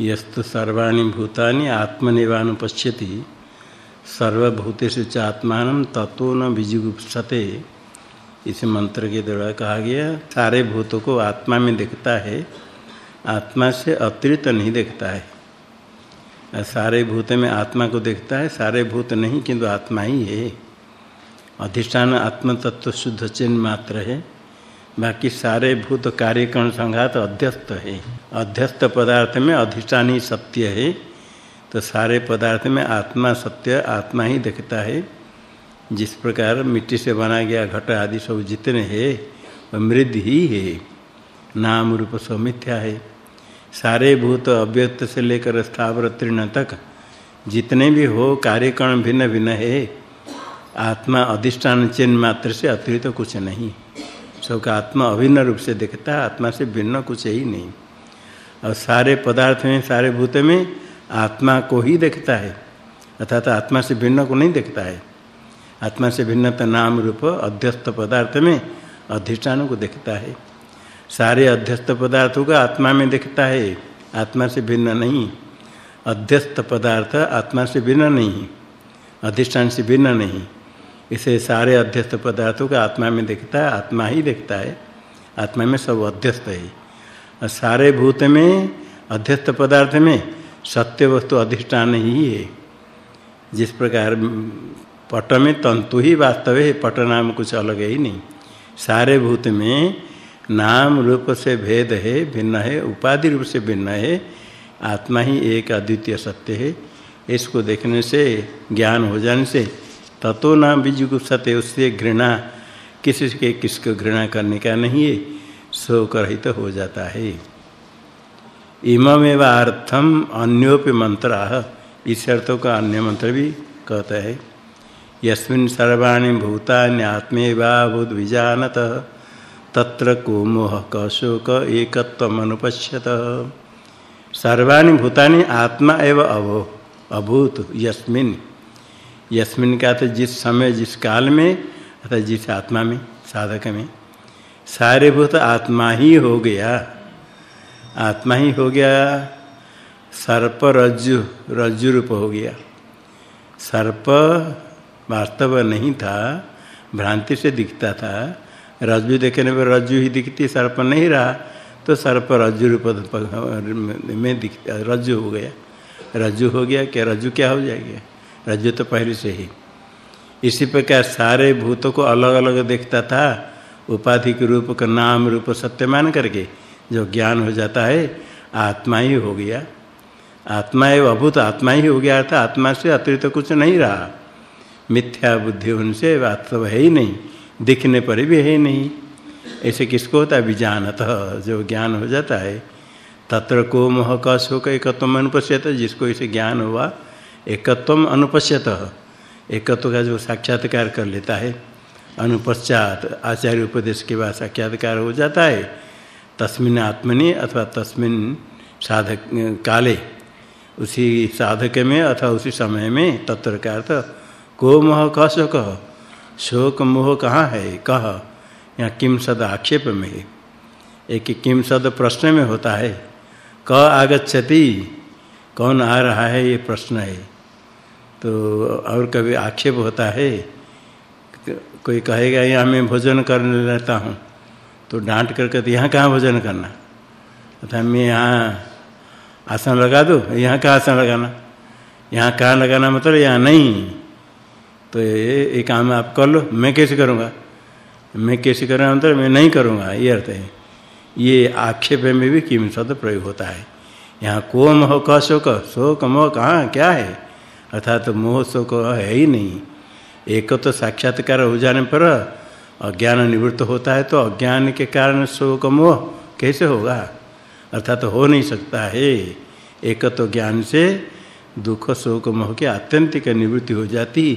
यस्तु सर्वाणी भूतानि आत्मनिवानुपश्यति सर्वभूतेषु च आत्मान तत्व न बीजुगुप्सते इस मंत्र के द्वारा कहा गया, सारे भूतों को आत्मा में देखता है, आत्मा से अतिरिक्त नहीं देखता है। सारे भूत में आत्मा को देखता है, सारे भूत नहीं, किंतु आत्मा ही है। अधिष्ठान आत्म तत्व शुद्ध चिन्ह मात्र है। बाकी सारे भूत कार्यकरण संघात अध्यस्त है। अध्यस्त पदार्थ में अधिष्ठान ही सत्य है। तो सारे पदार्थ में आत्मा सत्य, आत्मा ही दिखता है। जिस प्रकार मिट्टी से बना गया घट आदि सब जितने हैं, वह मृद ही है। नाम रूप सब मिथ्या है। सारे भूत अव्यक्त से लेकर स्थावर तीर्ण तक जितने भी हो, कार्यकरण भिन्न भिन्न है। आत्मा अधिष्ठान चिन्ह मात्र से अतिरिक्त तो कुछ नहीं। सबका आत्मा अभिन्न रूप से दिखता है, आत्मा से भिन्न कुछ ही नहीं। और सारे पदार्थ में, सारे भूत में आत्मा को ही देखता है, अर्थात आत्मा से भिन्न को नहीं देखता है। आत्मा से भिन्नता नाम रूप अध्यस्त पदार्थ में अधिष्ठान को देखता है। सारे अध्यस्त पदार्थों को आत्मा में देखता है, आत्मा से भिन्न नहीं। अध्यस्त पदार्थ आत्मा से भिन्न नहीं, अधिष्ठान से भिन्न नहीं। इसे सारे अध्यस्त पदार्थों का आत्मा में देखता है, आत्मा ही देखता है, आत्मा में सब अध्यस्त है। और सारे भूत में, अध्यस्त पदार्थ में सत्य वस्तु अधिष्ठान ही है। जिस प्रकार पट में तंतु ही वास्तव है, पट नाम कुछ अलग है ही नहीं। सारे भूत में नाम रूप से भेद है, भिन्न है, उपाधि रूप से भिन्न है, आत्मा ही एक अद्वितीय सत्य है। इसको देखने से, ज्ञान हो जाने से ततो न बीजुगुप्सते उससे घृणा किसी के किसको घृणा करने का नहीं है, शोक रहित तो हो जाता है। इममेव अर्थम अन्योपि मंत्र, इस अर्थों का अन्य मंत्र भी कहता है। यस्मिन् सर्वाणि भूतानि आत्मेवा भूत विजानत, तत्र को मोह कशोक एकत्वम अनुपश्यत सर्वाणि भूतानि आत्मा एव अभो अभूत, यस्मिन् यस्मिन का तो जिस समय, जिस काल में अर्थात जिस आत्मा में, साधक में सारे भूत आत्मा ही हो गया। आत्मा ही हो गया, सर्प रज्जु रज्जु रूप हो गया। सर्प वास्तव नहीं था, भ्रांति से दिखता था। रज्जु देखने पर रज्जु ही दिखती, सर्प नहीं रहा तो सर्प रज्जु रूप में दिख रज्जु हो गया। रज्जु हो गया क्या रज्जु क्या हो जाएगा? रज्जु तो पहले से ही। इसी प्रकार सारे भूतों को अलग-अलग देखता था, उपाधि के रूप का नाम रूप सत्य मान करके जो ज्ञान हो जाता है, आत्मा ही हो गया। आत्मा एवं अभूत आत्मा ही हो गया था आत्मा से अतिरिक्त तो कुछ नहीं रहा। मिथ्या बुद्धि उनसे वास्तव है ही नहीं, दिखने पर भी है ही नहीं। ऐसे किसको होता है? विजानत, जो ज्ञान हो जाता है। तत्र को मोह का शोक एकत्व अनुपश्यत जिसको इसे ज्ञान हुआ एकत्वम अनुपश्यत। एकत्व का जो साक्षात्कार कर लेता है, अनुपश्चात आचार्य उपदेश के बाद साक्षात्कार हो जाता है, तस्मिन आत्मनि अथवा तस्मिन साधक, काले, उसी साधक में अथवा उसी समय में तत्र का अर्थ, को मोह क शोक शोक मोह कहाँ है, कह, यहाँ किम सद आक्षेप में, एक किम सद प्रश्न में होता है, क आगच्छति, कौन आ रहा है, ये प्रश्न है। तो और कभी आक्षेप होता है, कोई कहेगा, यहाँ मैं भोजन करने रहता हूँ। तो डांट कर कहते, यहाँ कहाँ भोजन करना? अथा मैं यहाँ आसन लगा दो, यहाँ कहाँ आसन लगाना? यहाँ कहाँ लगाना? मतलब यहाँ नहीं। तो ये एक काम आप कर लो, मैं कैसे करूँगा? मैं कैसे करूँगा? मतलब मैं नहीं करूँगा, ये अर्थ है। ये आक्षेप में भी किम शब्द प्रयोग होता है। यहाँ को मोह क शोक शोक मोह कहाँ, क्या है? अर्थात तो मोह, शोक है ही नहीं। एक तो साक्षात्कार हो जाने पर अज्ञान निवृत्त होता है तो अज्ञान के कारण शोक मोह कैसे होगा? अर्थात तो हो नहीं सकता है। एक तो ज्ञान से दुख, शोक मोह की आत्यंतिक निवृत्ति हो जाती,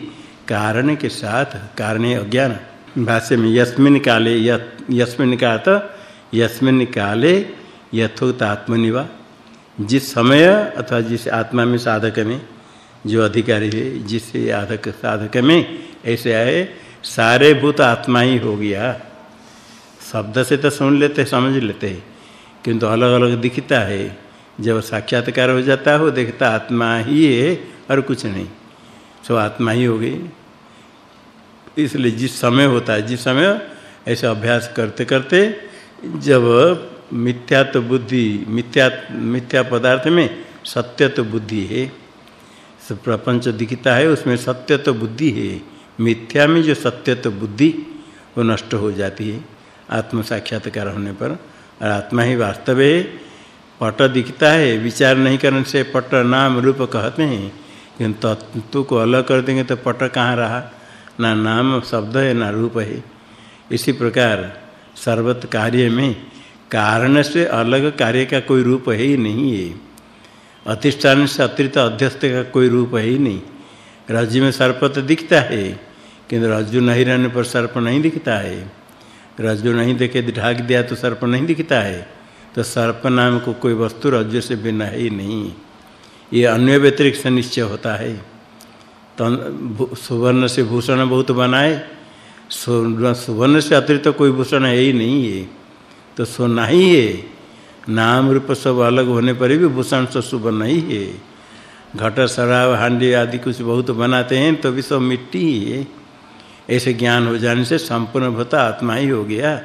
कारण के साथ कारण अज्ञान। भाष्य में यस्मिन काले यस्मिन का तो यस्मिन काले यथोक्त आत्मनिवा जिस समय अथवा जिस आत्मा में साधक में जो अधिकारी है, जिस साधक साधक में ऐसे आए, सारे भूत आत्मा ही हो गया। शब्द से तो सुन लेते, समझ लेते, किंतु अलग-अलग दिखता है। जब साक्षात्कार हो जाता है वो देखता आत्मा ही है और कुछ नहीं। सब आत्मा ही हो गई। इसलिए जिस समय होता है, जिस समय ऐसे अभ्यास करते करते, जब मिथ्या तो बुद्धि, मिथ्या मिथ्या पदार्थ में सत्य तो बुद्धि है। प्रपंच दिखता है, उसमें सत्य तो बुद्धि है। मिथ्या में जो सत्य तो बुद्धि, वो नष्ट हो जाती है। आत्म साक्षात्कार होने पर और आत्मा ही वास्तव है। पट दिखता है, विचार नहीं करने से पट नाम रूप कहते हैं। किंतु तत्व को अलग कर देंगे तो पट कहाँ रहा? ना नाम शब्द है, ना रूप है। इसी प्रकार सर्वत कार्य में कारण से अलग कार्य का कोई रूप है ही नहीं है। अधिष्ठान से अतिरिक्त अध्यस्त का कोई रूप है ही नहीं। रज्जु में सर्प तो दिखता है, किंतु रज्जु नहीं रहने पर सर्प नहीं दिखता है। रज्जु नहीं देखे ढाक दिया तो सर्प नहीं दिखता है। तो सर्प नाम को कोई वस्तु रज्जु से भिन्न है ही नहीं। ये अन्य व्यतिरिक्त निश्चय होता है। तो सुवर्ण से भूषण बहुत बनाए सुवर्ण से अतिरिक्त कोई भूषण है ही नहीं है। तो सोना ही है। नाम रूप सब अलग होने पर भी भूषण सुवर्ण नहीं है। घट शराब, हांडी आदि कुछ बहुत बनाते हैं तो भी सब मिट्टी ही है। ऐसे ज्ञान हो जाने से संपूर्ण भूता आत्मा ही हो गया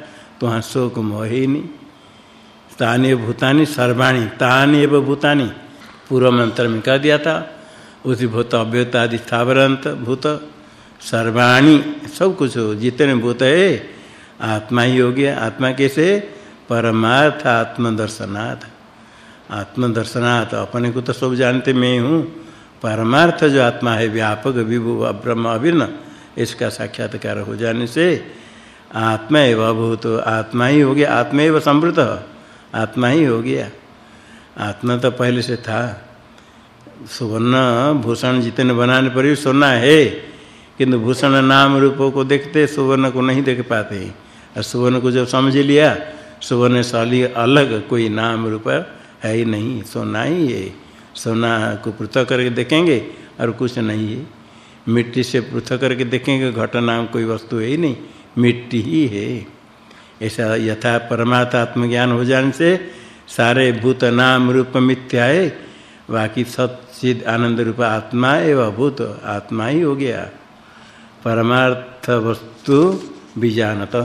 तो वहाँ शोक मोह ही नहीं। तानि भूतानि, सर्वाणी, तानि एव भूतानि, पूर्व मंत्र में कह दिया था। उसी भूत अव्यत आदि स्थावरंत भूत, सर्वाणी, सब कुछ हो। जितने भूत है, आत्मा ही हो गया। आत्मा कैसे परमार्थ आत्मदर्शनाथ आत्मदर्शनाथ अपने को तो सब जानते मैं हूँ। परमार्थ जो आत्मा है, व्यापक, विभु ब्रह्म अभिन्न इसका साक्षात्कार हो जाने से आत्मा एवं भूत आत्मा ही हो गया, आत्मा एवं समृद्ध, आत्मा ही हो गया। आत्मा तो पहले से था। सुवर्ण भूषण जितने बनाने पर भी सोना है, किंतु भूषण नाम रूपों को देखते सुवर्ण को नहीं देख पाते। और सुवर्ण को जब समझ लिया सुवर्ण शाली अलग कोई नाम रूप है ही नहीं। सोना ही है सोना को पृथक करके देखेंगे और कुछ नहीं है। मिट्टी से पृथक करके देखेंगे, घट नाम कोई वस्तु है ही नहीं। मिट्टी ही है। ऐसा यथा परमात्मा आत्मज्ञान हो जाने से सारे भूत नाम रूप मिथ्या है। बाकी सच्चिद आनंद रूप आत्मा एवं भूत आत्मा ही हो गया। परमार्थ वस्तु बीजानत।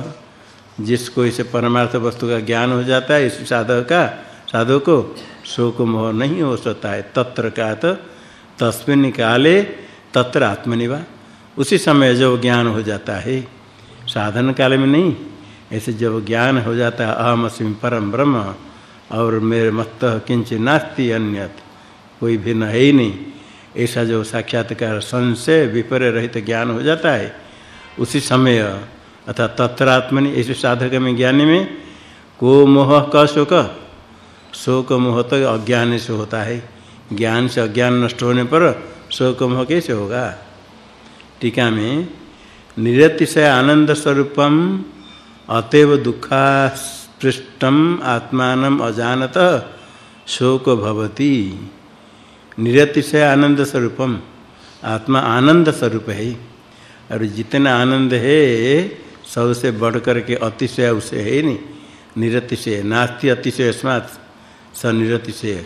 जिसको इसे परमार्थ वस्तु का ज्ञान हो जाता है, इस साधक का साधु को शोक मोह नहीं हो सकता है। तत्र का तो तस्मिन काले तत्र आत्मनिवा उसी समय जब ज्ञान हो जाता है, साधन काल में नहीं, ऐसे जब ज्ञान हो जाता है, अहम अस्मि परम ब्रह्म, और मेरे मत किंच नास्ति अन्यत, कोई भिन्न है ही नहीं। ऐसा जो साक्षात्कार संशय विपर्य रहित ज्ञान हो जाता है, उसी समय अर्थात तत्रात्मनि ऐसे साधक में ज्ञानी में को मोह का शोक। शोक मोह तो अज्ञान से होता है। ज्ञान से अज्ञान नष्ट होने पर शोक मोह कैसे होगा? टीका में, निरतिशय आनंद स्वरूपम अतएव दुखास्पृष्टम आत्मान अजानत शोक भवति। निरतिशय आनंद स्वरूपम, आत्मा आनंद स्वरूप है। और जितना आनंद है सबसे बढ़ करके अतिशय उसे है नहीं। निरतिशय, नास्ति अतिशय स्मात् स निरतिशय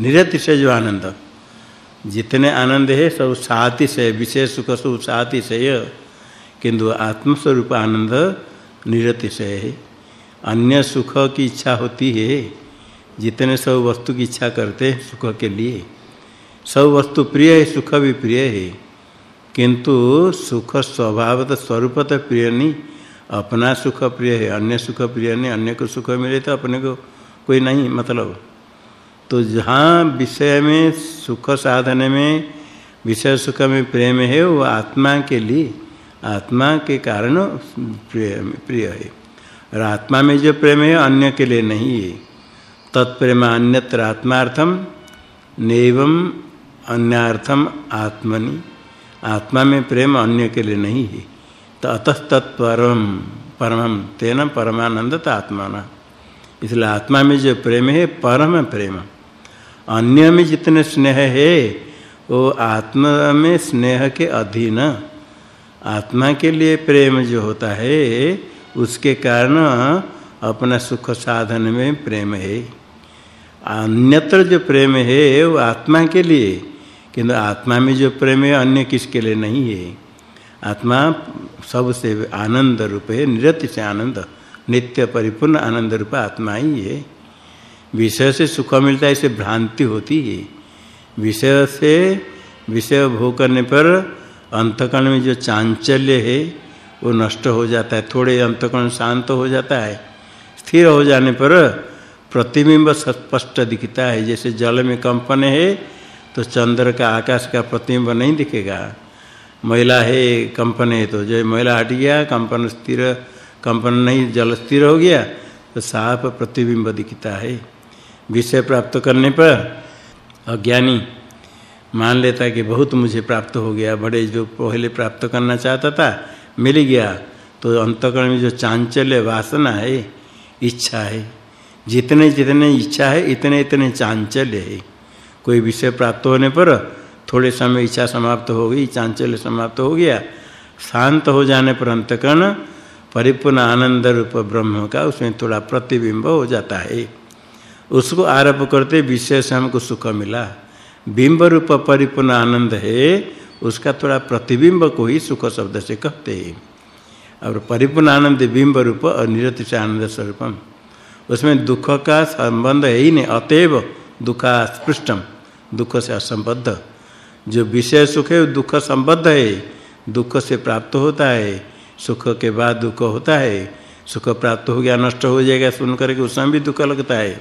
निरतिशय जो आनंद। जितने आनंद है, सब सातिशय, विशेष सुख सब सातिशय। किंतु आत्मस्वरूप आनंद निरतिशय है। अन्य सुख की इच्छा होती है। जितने सब वस्तु की इच्छा करते हैं सुख के लिए। सब वस्तु प्रिय है, सुख भी प्रिय है। किंतु सुख स्वभावत स्वरूपत प्रिय नहीं अपना सुख प्रिय है, अन्य सुख प्रिय नहीं, अन्य को सुख मिले तो अपने को कोई नहीं मतलब। तो जहाँ विषय में, सुख साधन में, विषय सुख में प्रेम है, वो आत्मा के लिए, आत्मा के कारण प्रिय प्रिय है। और आत्मा में जो प्रेम है, अन्य के लिए नहीं है। तत्प्रेम अन्यत्र आत्मार्थम, नैवम अन्यार्थम आत्मनि। आत्मा में प्रेम अन्य के लिए नहीं है। तो अतस्तत्परम परमम तेन परमानंदत आत्माना। इसलिए आत्मा में जो प्रेम है, परम प्रेम। अन्य में जितने स्नेह है, वो आत्मा में स्नेह के अधीन। आत्मा के लिए प्रेम जो होता है, उसके कारण अपना सुख साधन में प्रेम है। अन्यत्र जो प्रेम है, वो आत्मा के लिए। किंतु आत्मा में जो प्रेम है, अन्य किसके लिए नहीं है? आत्मा सबसे आनंद रूप है, निरति से आनंद, नित्य परिपूर्ण आनंद रूप आत्मा ही है। विषय से सुख मिलता है इसे भ्रांति होती है। विषय से विषय भोग करने पर अंतकरण में जो चांचल्य है, वो नष्ट हो जाता है, थोड़े अंतकरण शांत हो जाता है। स्थिर हो जाने पर प्रतिबिंब स्पष्ट दिखता है, जैसे जल में कंपन है तो चंद्र का आकाश का प्रतिबिंब नहीं दिखेगा। महिला है, कंपन है तो जो महिला हट गया, कंपन स्थिर, कंपन नहीं, जल स्थिर हो गया तो साफ़ प्रतिबिंब दिखता है। विषय प्राप्त करने पर अज्ञानी मान लेता कि बहुत मुझे प्राप्त हो गया, बड़े जो पहले प्राप्त करना चाहता था, मिल गया। तो अंतकरण में जो चांचल्य वासना है, इच्छा है, जितने जितने इच्छा है, इतने इतने चांचल्य है। कोई विषय प्राप्त होने पर थोड़े समय इच्छा समाप्त हो गई, चांचल्य समाप्त हो गया, शांत हो जाने पर अंतकरण परिपूर्ण आनंद रूप ब्रह्म का उसमें थोड़ा प्रतिबिंब हो जाता है। उसको आरोप करते विषय से हमको सुख मिला। बिंब रूप परिपूर्ण आनंद है, उसका थोड़ा प्रतिबिंब को ही सुख शब्द से कहते हैं। और परिपूर्ण आनंद बिंब रूप और निरति से आनंद स्वरूपम। उसमें दुख का संबंध है ही नहीं, अतएव दुखा स्पृष्टम दुख से असंबद्ध। जो विषय सुख है दुख संबद्ध है। दुख से प्राप्त होता है। सुख के बाद दुख होता है। सुख प्राप्त हो गया, नष्ट हो जाएगा सुन करके उस समय भी दुख लगता है।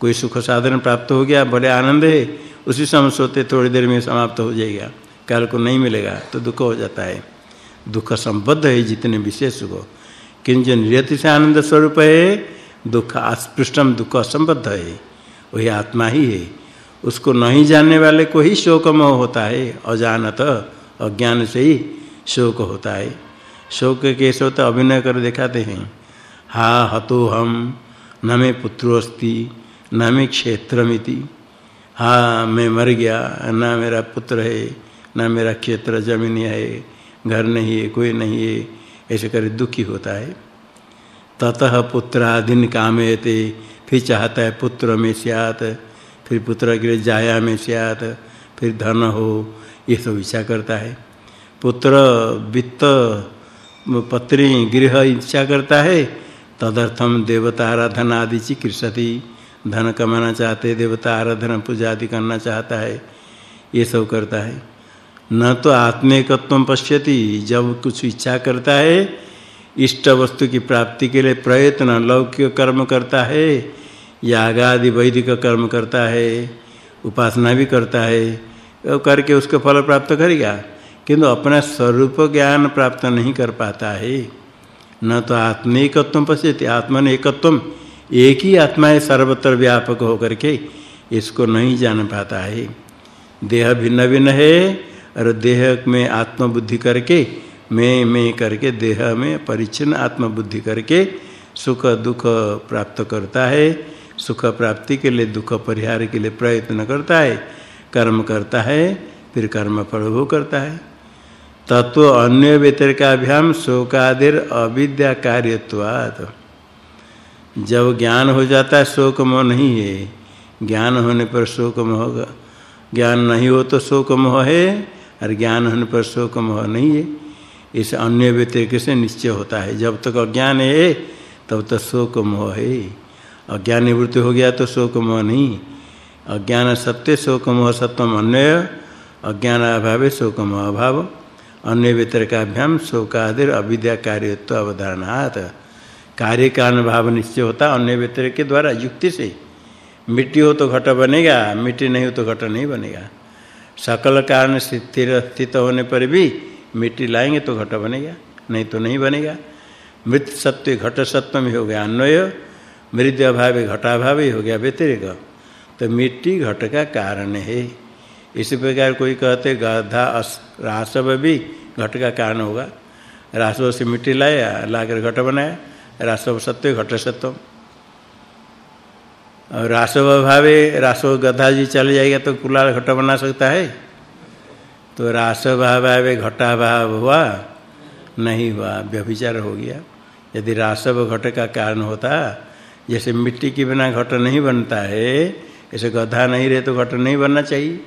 कोई सुख साधन प्राप्त हो गया बड़े आनंद है, उसी समय सोते थोड़ी देर में समाप्त हो जाएगा। काल को नहीं मिलेगा तो दुख हो जाता है। दुख संबद्ध है, जितने विशेष सुख किंच नियति से आनंद स्वरूप है, दुख अस्पृष्टम दुख असंबद्ध है। वही आत्मा ही है। उसको नहीं जानने वाले को ही शोक मोह होता है। अजानत, अज्ञान से ही शोक होता है। शोक कैसे होता अभिनय कर दिखाते हैं। हा हतो हम, न मे पुत्रोस्ति, न मे क्षेत्रमिति। हा मैं मर गया, ना मेरा पुत्र है, ना मेरा क्षेत्र ज़मीन है, घर नहीं है, कोई नहीं है, ऐसे कर दुखी होता है। ततः पुत्रादीन कामयते फिर चाहता है पुत्र में सियात। फिर पुत्र के लिए जाया में सियात, फिर धन हो, ये सब इच्छा करता है। पुत्र वित्त पत्नी गृह इच्छा करता है। तदर्थम देवता आराधना आदि चिकित्सती, धन कमाना चाहते, देवता आराधना पूजा आदि करना चाहता है, ये सब करता है। न तो आत्मेकत्व पश्यति, जब कुछ इच्छा करता है, इष्ट वस्तु की प्राप्ति के लिए प्रयत्न, लौकिक कर्म करता है याग आदि वैदिक कर्म करता है, उपासना भी करता है वो करके उसको फल प्राप्त करेगा किंतु अपना स्वरूप ज्ञान प्राप्त नहीं कर पाता है। न तो आत्मेकत्व पश्यति आत्मन एकत्व एक ही आत्मा है सर्वत्र व्यापक होकर के इसको नहीं जान पाता है। देह भिन्न भिन्न है, और देह में आत्मबुद्धि करके, मैं मैं करके देह में परिचिन आत्मबुद्धि करके सुख दुख प्राप्त करता है। सुख प्राप्ति के लिए, दुख परिहार के लिए प्रयत्न करता है। कर्म करता है, फिर कर्म फल भोग करता है। तत्व अन्य व्यतिरिकाभ्याम शोकादिर अविद्या कार्यत्वात्। जब ज्ञान हो जाता है शोक मोह नहीं है। ज्ञान होने पर शोक मोह ज्ञान नहीं हो तो शोक मोह है, और ज्ञान होने पर शोक मोह नहीं है। इस अन्य व्यतिरिक से निश्चय होता है। जब तक अज्ञान है, तब तक शोक मोह है। अज्ञान निवृत्ति हो गया तो शोक मोह नहीं। अज्ञान सत्य शोक मोह अन्य अज्ञान अभाव शोक मोह अभाव। अन्य व्यतिरिकाभ्याम शोकादिर अविद्या कार्यत्व अवधारणात्। कार्य का अनुभाव निश्चय होता अन्य व्यतिरिक के द्वारा युक्ति से। मिट्टी हो तो घट बनेगा, मिट्टी नहीं हो तो घट नहीं बनेगा। सकल कारण स्थिर स्थित होने पर भी मिट्टी लाएँगे तो घट बनेगा, नहीं तो नहीं बनेगा। मृत सत्य, घट सत्व में हो गया अन्वय। मृद अभाव घटाभाव ही हो गया व्यतिरिक तो मिट्टी घट का कारण है। इसी प्रकार कोई कहते गाधा रासव भी घट का कारण होगा। रासव से मिट्टी लाया, लाकर घट बनाया। रासव सत्य, घट सत्व और रासव भावे, रासव गधा जी चले जाएगा तो कुलाल घट बना सकता है। तो रासव भावे घटा भाव हुआ, नहीं हुआ, व्यभिचार हो गया। यदि रासव घट का कारण होता जैसे मिट्टी के बिना घट नहीं बनता है, ऐसे गधा नहीं रहे तो घट नहीं बनना चाहिए,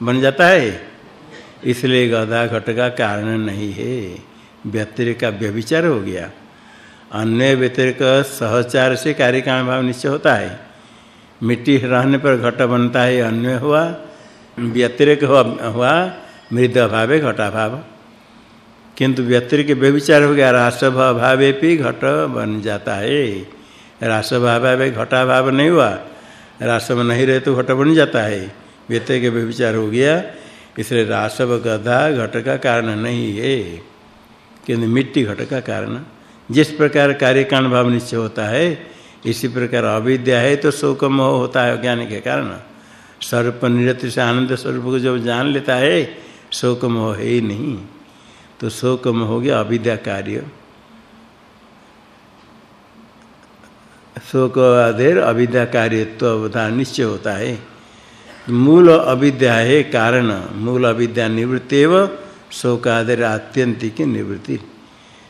बन जाता है। इसलिए गधा घट का कारण नहीं है। व्यतिरिक का व्यभिचार हो गया। अन्य व्यतिरिक सहचार से कार्य कारण भाव निश्चय होता है। मिट्टी रहने पर घट बनता है, अन्य हुआ, व्यतिरिक हुआ मृद अभावे घटाभाव किंतु व्यतिरिक व्यभिचार हो गया रासभ अभावे भी घट बन जाता है। रासभ घटा भाव नहीं हुआ। रासव नहीं रहे तो घट बन जाता है। व्यतिरिक विचार हो गया। इसलिए रासव गधा घट का कारण नहीं है। किंतु मिट्टी घट का कारण। जिस प्रकार कार्य कारण भाव निश्चय होता है, इसी प्रकार अविद्या है तो शोक मोह होता है अज्ञान के कारण। सर्प निरति से आनंद स्वरूप को जब जान लेता है शोक मोह है ही नहीं। तो शोक मोह हो गया अविद्या कार्य। शोक आदेर अविद्या कार्य तो अवधान निश्चय होता है। मूल अविद्या है कारण। मूल अविद्या निवृत्तिव शोक आदेर आत्यंतिक निवृत्ति।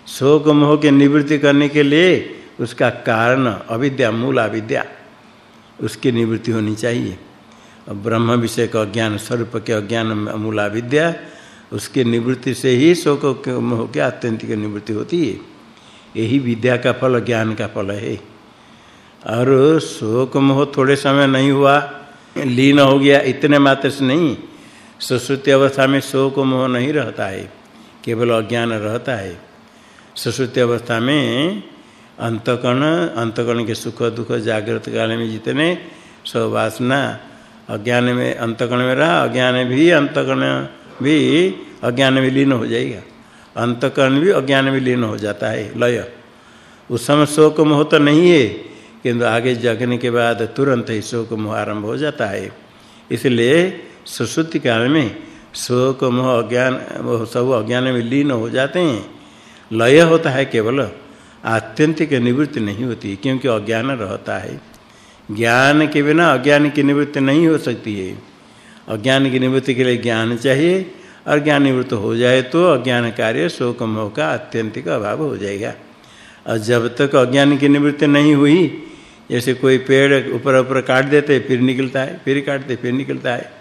शोक मोह के निवृत्ति करने के लिए उसका कारण अविद्या, मूल अविद्या, उसकी निवृत्ति होनी चाहिए। ब्रह्म विषय का ज्ञान, स्वरूप के अज्ञान मूल अविद्या, उसके निवृत्ति से ही शोक मोह के आत्यंतिक निवृत्ति होती है। यही विद्या का फल, ज्ञान का फल है। और शोक मोह थोड़े समय नहीं हुआ, लीन हो गया, इतने मात्र से नहीं, सुश्रुति अवस्था में शोक मोह नहीं रहता है, केवल अज्ञान रहता है। सुश्रुति अवस्था में अंतकण अंतकण के सुख दुख जागृत काल में जितने सब अज्ञान में अंतकण में रहा, अज्ञान भी अंतकण भी अज्ञान में लीन हो जाएगा। अंतकरण भी अज्ञान में लीन हो जाता है, लय। उस समय शोक मोह तो नहीं है किंतु आगे जगने के बाद तुरंत ही शोक मोह आरंभ हो जाता है। इसलिए सुसुप्ति काल में शोक मोह अज्ञान वो सब अज्ञान में लीन हो जाते हैं। लय होता है केवल आत्यंतिक निवृत्ति नहीं होती, क्योंकि अज्ञान रहता है। ज्ञान के बिना अज्ञान की निवृत्ति नहीं हो सकती है। अज्ञान की निवृत्ति के लिए ज्ञान चाहिए, और ज्ञान निवृत्त हो जाए तो अज्ञान कार्य शोक मोह का आत्यंतिक अभाव हो जाएगा। और जब तक अज्ञान की निवृत्ति नहीं हुई जैसे कोई पेड़ ऊपर ऊपर काट देते, फिर निकलता है, फिर काटते, फिर निकलता है।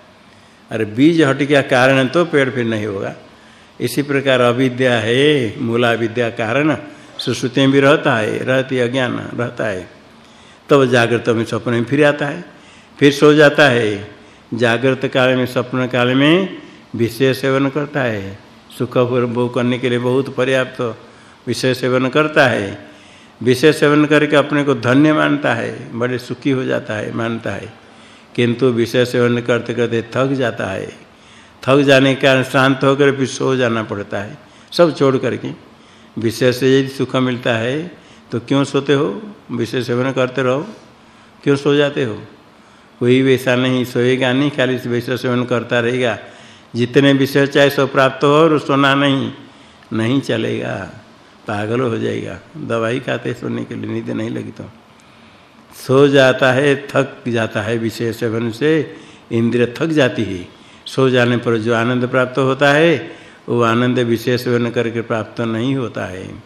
अरे बीज हट गया कारण तो पेड़ फिर नहीं होगा। इसी प्रकार अविद्या है, मूला विद्या कारण सुश्रुति भी रहता है, रहती अज्ञान रहता है। तब जागृत में स्वप्न में फिर आता है, फिर सो जाता है। जागृत काल में, स्वप्न काल में विषय सेवन करता है। सुख भोग करने के लिए बहुत पर्याप्त विषय सेवन करता है। विषय सेवन करके अपने को धन्य मानता है, बड़े सुखी हो जाता है, मानता है। किंतु विषय सेवन करते करते थक जाता है। थक जाने के कारण शांत होकर फिर सो जाना पड़ता है, सब छोड़ करके। विषय से यदि सुख मिलता है तो क्यों सोते हो? विषय सेवन करते रहो। क्यों सो जाते हो? कोई वैसा नहीं, सोएगा नहीं, खाली विषय सेवन करता रहेगा। जितने विषय चाहे सो प्राप्त हो और सोना नहीं नहीं चलेगा। पागल हो जाएगा। दवाई खाते सोने के लिए नींद नहीं लगी तो। सो जाता है, थक जाता है विषय सेवन से, इंद्रिय थक जाती है। सो जाने पर जो आनंद प्राप्त होता है, वो आनंद विषय सेवन करके प्राप्त नहीं होता है।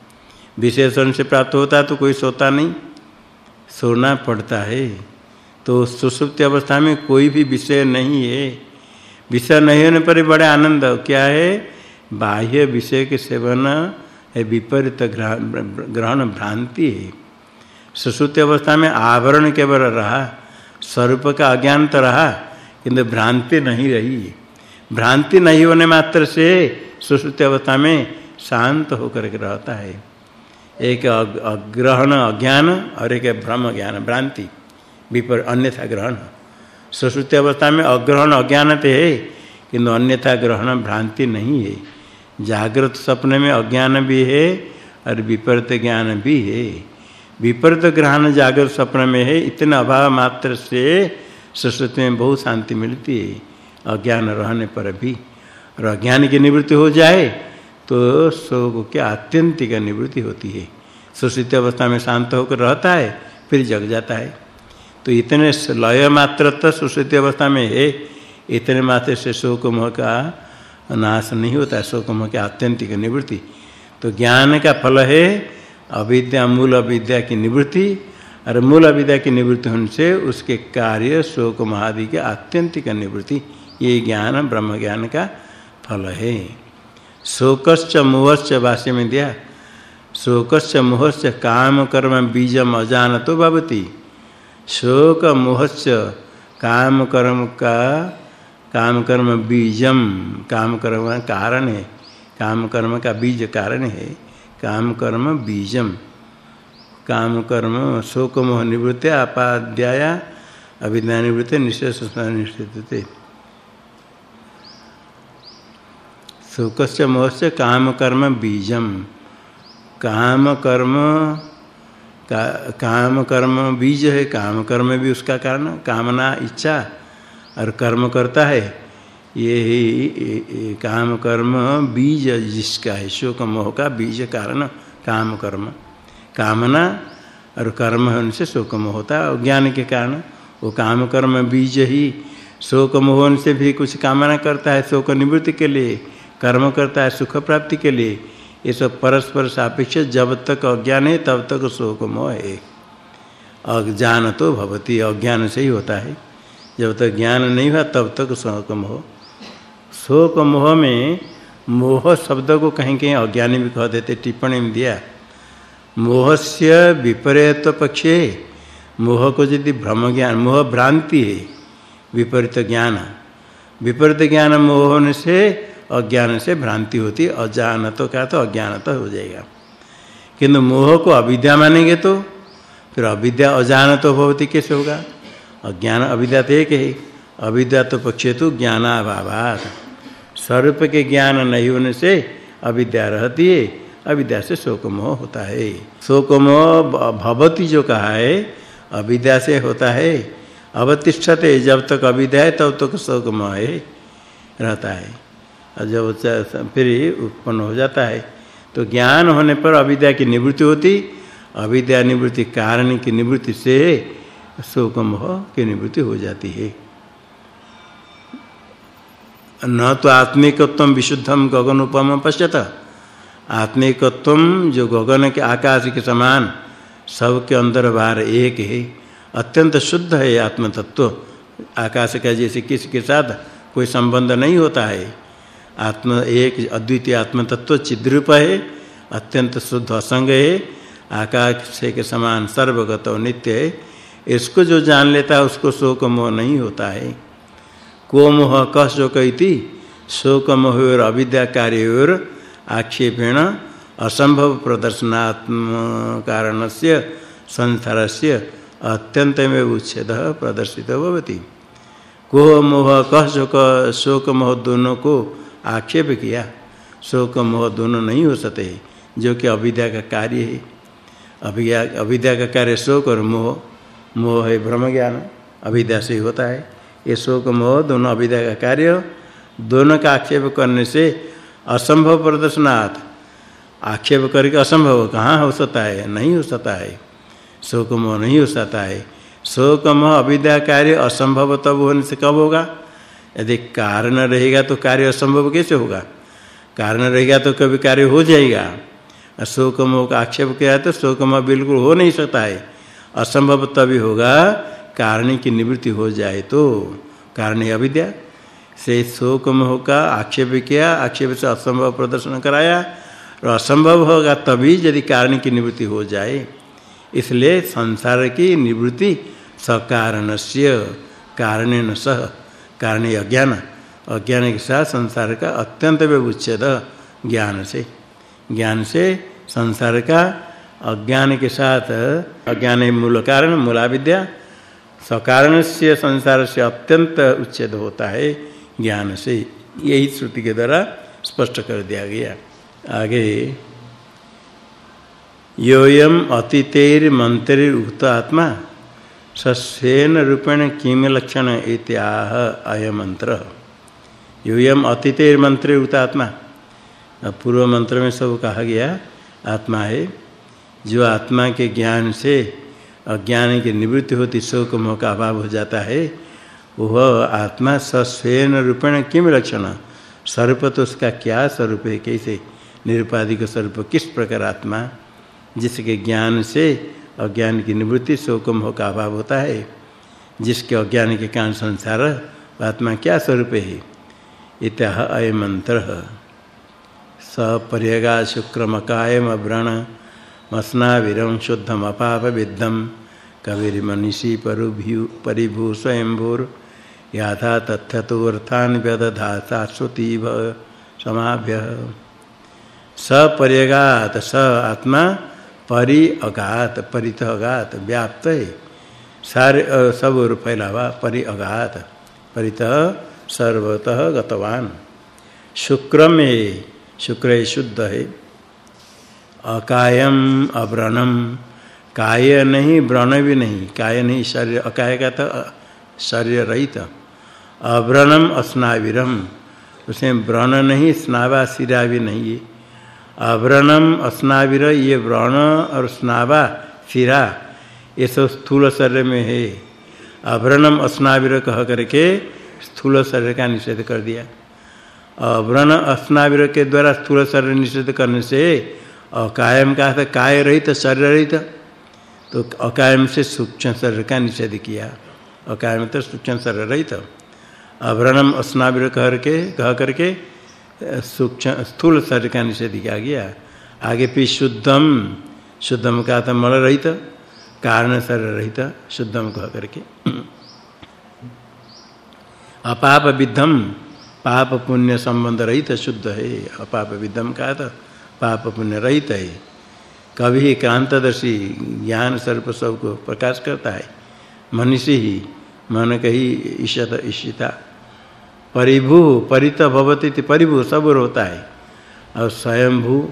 विषय सेवन से प्राप्त होता तो कोई सोता नहीं। सोना पड़ता है। तो सुसुप्ति अवस्था में कोई भी विषय नहीं है। विषय नहीं होने पर बड़े आनंद। क्या है? बाह्य विषय के सेवन विपरीत ग्रहण भ्रांति है। सुसुप्ति अवस्था में आवरण केवल रहा, स्वरूप का अज्ञान तो रहा, किंतु भ्रांति नहीं रही। भ्रांति नहीं होने मात्र से सुसुप्ति अवस्था में शांत होकर के रहता है। एक अग्रहण अज्ञान और एक भ्रम ज्ञान, भ्रांति, विपर, अन्यथा ग्रहण। सुसुप्ति अवस्था में अग्रहण अज्ञान तो है, किंतु अन्यथा ग्रहण भ्रांति नहीं है। जागृत सपने में अज्ञान भी है और विपरीत ज्ञान भी है। विपरीत ग्रहण जागृत सपने में है, इतना अभाव मात्र से सुसुप्ति में बहुत शांति मिलती है, अज्ञान रहने पर भी। और अज्ञान की निवृत्ति हो जाए तो शोक की आत्यंतिक निवृत्ति होती है। सुसुप्ति अवस्था में शांत होकर रहता है, फिर जग जाता है। तो इतने लय मात्र तो सुसुप्ति अवस्था में है, इतने मात्र से शोक मोह का नाश नहीं होता शोक मोह की आत्यंतिक निवृत्ति। तो ज्ञान का फल है अविद्या, मूल अविद्या की निवृत्ति। और मूल अविद्या की निवृत्ति होने से उसके कार्य शोक महादि के आत्यंतिक निवृत्ति, ये ज्ञान, ब्रह्म ज्ञान का फल है। शोकश्च मोहश्च वास्य में दिया शोकश्च मोहश्च काम कर्म बीजम अजान तो भवती। शोक मोहश्च काम कर्म का काम कर्म बीजम। काम कर्म कारण है। काम कर्म का बीज कारण है। काम कर्म बीजम। काम कर्म शोक मोह निवृत्ति आपाद्याय अविद्या निवृत्ति निश्चय निश्चित शोकस्य मोहस्य काम कर्म बीजम। काम कर्म का काम कर्म बीज है। काम कर्म भी उसका कारण। कामना इच्छा। और कर्म करता है, ये ही काम कर्म, बीज जिसका है, शोक मोह का बीज कारण काम कर्म। कामना और कर्म होने से शोक मोह होता है ज्ञान के कारण वो काम कर्म बीज ही, शोक मोह होने से भी कुछ कामना करता है, शोक निवृत्ति के लिए, कर्म करता है, सुख प्राप्ति के लिए, ये सब परस्पर सापेक्ष जब तक अज्ञान है, तब तक शोक मोह है। अज्ञान तो भवती, अज्ञान से ही होता है। जब तक ज्ञान नहीं हुआ, तब तक शोक मोह शोक मोह में मोह शब्द को कहीं कहीं अज्ञानी भी कह देते, टिप्पणी में दिया। मोह से विपरीत पक्षे, मोह को यदि भ्रम ज्ञान, मोह भ्रांति है, विपरीत ज्ञान। विपरीत ज्ञान मोह से, अज्ञान से भ्रांति होती अजान तो क्या तो अज्ञान तो हो जाएगा। किंतु मोह को अविद्या मानेंगे तो फिर अविद्या अजान तो भवती कैसे होगा? अज्ञान अविद्या एक है। अविद्या तो पक्षे तो ज्ञानाभावात। स्वरूप के ज्ञान नहीं होने से अविद्या रहती है। अविद्या से शोक मोह होता है। शोक मोह भवती जो कहा है, अविद्या से होता है। अवतिष्ठते जब तक अविद्या है, तब तक शोक मोह है, रहता है। और जब फिर उत्पन्न हो जाता है। तो ज्ञान होने पर अविद्या की निवृत्ति होती। अविद्या निवृत्ति कारण की निवृत्ति से शोक मोह की निवृत्ति हो जाती है। न तो आत्मिकत्व विशुद्धम गगन उपम पश्यत। आत्मिकत्व जो गगन के आकाश के समान, सबके अंदर बाहर एक है। अत्यंत शुद्ध है आत्म तत्व आकाश का जैसे किसी के साथ कोई संबंध नहीं होता है। आत्म एक अद्वितीय आत्म तत्व चिद्रूप है, अत्यंत शुद्ध असंग है। आकाश के समान सर्वगत नित्य है। इसको जो जान लेता है, उसको शोक मोह नहीं होता है। को मोह क शोक इति शोक मोह और अविद्या कार्य और आक्षेपेण असंभव प्रदर्शनात्म कारणस्य संसारस्य अत्यंतमेव उच्छेद प्रदर्शित भवति। को मोह क शोक शोक मोह दोनों को आक्षेप किया। शोक मोह दोनों नहीं हो सकते जो कि अविद्या का कार्य है। अविद्या अविद्या का कार्य शोक और मोह मोह है ब्रह्म ज्ञान अविद्या से होता है। ये शोक मोह दोनों अविद्या का कार्य, दोनों का आक्षेप करने से असंभव प्रदर्शनात् आक्षेप करके असंभव, कहाँ हो सकता है? नहीं हो सकता है। शोक मोह नहीं हो सकता है। शोक मोह अविद्या कार्य असंभव तब होने से कब होगा? यदि कारण रहेगा तो कार्य असंभव कैसे होगा? कारण रहेगा तो कभी कार्य हो जाएगा। शोक मोह का आक्षेप किया तो शोक मोह बिल्कुल हो नहीं सकता है। असंभव तभी होगा, कारण की निवृत्ति हो जाए तो। कारण अविद्या। से शोक मोह का आक्षेप किया, आक्षेप से असंभव प्रदर्शन कराया। और असंभव होगा तभी यदि कारण की निवृत्ति हो जाए। इसलिए संसार की निवृत्ति सकारणस्य, कारणेन सह कारण अज्ञान। अज्ञान के साथ संसार का अत्यंत व्यवच्छेद ज्ञान से। ज्ञान से संसार का अज्ञान के साथ, अज्ञान मूल कारण मूला विद्या सकारण से संसार से अत्यंत उच्छेद होता है ज्ञान से। यही श्रुति के द्वारा स्पष्ट कर दिया गया। आगे, योयम अतितेर मंत्रे उक्त आत्मा, सस्यन रूपेण किम लक्षण इत्याह अय मंत्र योयम अतितेर मंत्रे उक्त आत्मा। पूर्व मंत्र में सब कहा गया, आत्मा है। जो आत्मा के ज्ञान से अज्ञान की निवृत्ति होती शोक मोह का अभाव हो जाता है। वह आत्मा सस्वेन रूपेण किम लक्षण? स्वरूप तो उसका क्या स्वरूप है? कैसे? निरुपाधिक स्वरूप किस प्रकार आत्मा? जिसके ज्ञान से अज्ञान की निवृत्ति शोक मोह का अभाव होता है। जिसके अज्ञान के कारण संसार, आत्मा क्या स्वरूप है? इत्याह अय मंत्र सपर्यगा शुक्रमकायम व्रण मस्नाविरं शुद्धम अपाप विद्धम कविर्मनीषी परुभ्यु परिभू स्वयंभूर याथा तथ्य तो अर्थान व्यदधा शाश्वती समाभ्य सपर्यगात स आत्मा परि अगात परित अगात व्याप्त है सारे सब और फैला हुआ परि अगात परित सर्वतः गतवान। शुक्र में शुक्र शुद्ध है अकायम अव्रणम। काय नहीं, व्रण भी नहीं। काय नहीं, शरीर, अकाय का तो शरीर रहित। अव्रणम अस्नाविरम। उसमें व्रण नहीं, स्नावा सिरा भी नहीं है। अव्रणम अस्नाविर, ये व्रण और स्नावा सिरा, ये सब स्थूल शरीर में है। अव्रणम अस्नाविर कह करके स्थूल शरीर का निषेध कर दिया। अव्रण अस्नाविर के द्वारा स्थूल शरीर निषेध करने से अकायम का अर्थ काय रहित, शरीर रहित तो अकायम से सूक्ष्म शरीर का निषेध किया। अकायम तो सूक्ष्म शरीर रहित। अभरणम अस्नाविर कह के कह करके, सूक्ष्म, स्थूल शरीर का निषेध किया गया। आगे फिर शुद्धम शुद्धम का तो मल रहित, कारण शरीर रहित, शुद्धम कह करके। अपाप विद्धम पाप पुण्य संबंध रहित, शुद्ध है। अपाप विद्धम का तो पाप पुण्य रहित है। कभी क्रांतदर्शी ज्ञान स्वरूप सबको प्रकाश करता है। मनुष्य ही मन कही ईशत ईशिता परिभू, परित भवती परिभू, सब होता है। और स्वयंभू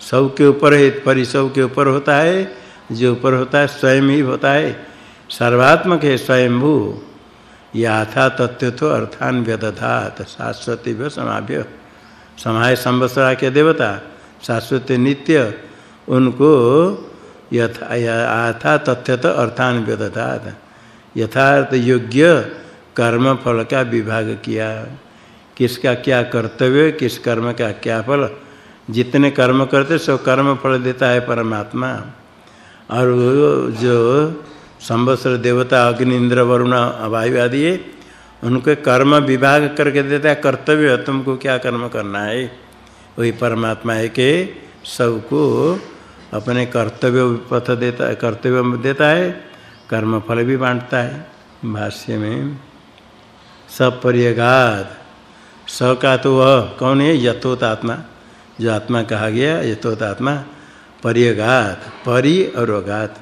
सब के ऊपर है, परि सब के ऊपर होता है। जो ऊपर होता है, स्वयं ही होता है। सर्वात्मक है स्वयंभू। याथा तत्व तो अर्थान व्यदधात, शाश्वती समाभ्य। समाय संवत्सरा के देवता। शाश्वत नित्य, उनको यथा यथा तथ्य तो अर्थान व्यदधात। यथार्थ योग्य कर्म फल का विभाग किया। किसका क्या कर्तव्य, किस कर्म का क्या फल? जितने कर्म करते सो कर्म फल देता है परमात्मा। और जो संवत्सर देवता, अग्नि, इंद्र, वरुण, वायु आदि, उनको कर्म विभाग करके देता है, कर्तव्य तुमको क्या कर्म करना है? वही परमात्मा है कि सबको अपने कर्तव्य पथ देता है, कर्तव्य देता है कर्म फल भी बांटता है। भाष्य में सपर्यगात स का तो वह, कौन है? यथोत आत्मा जो आत्मा कहा गया यथोत आत्मा पर्यगात, परि और अगात।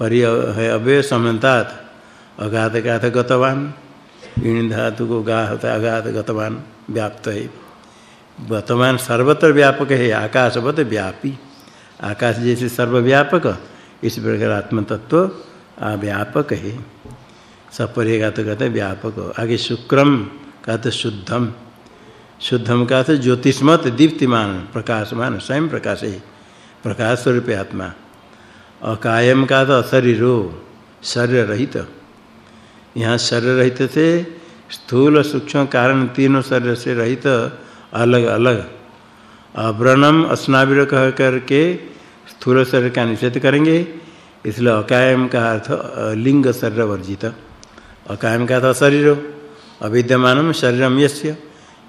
परि है अव्यय समन्तात, अगात का था गतवान। इन धातु को गा होता है, अगात गतवान, व्याप्त है। वर्तमान सर्वत्र व्यापक है, आकाशवत व्यापी। आकाश जैसे सर्वव्यापक, इस प्रकार आत्म तत्व व्यापक है। सपरेगा तो कहते व्यापक, आगे शुक्रम का तो शुद्धम। शुद्धम का तो ज्योतिषमत, दीप्तिमान, प्रकाशमान, स्वयं प्रकाश है। प्रकाश स्वरूप आत्मा। अकायम का तो अशरीरो शरीर रहित यहाँ शरीर रहित से स्थूल सूक्ष्म कारण तीनों शरीर से रहित अलग अलग। अव्रणम अस्नाविर कह करके स्थूल शरीर का निषेध करेंगे। इसलिए अकायम का अर्थ लिंग शरीर वर्जित। अकायम का अर्थ शरीर। अविद्यमानम शरीरम यस्य।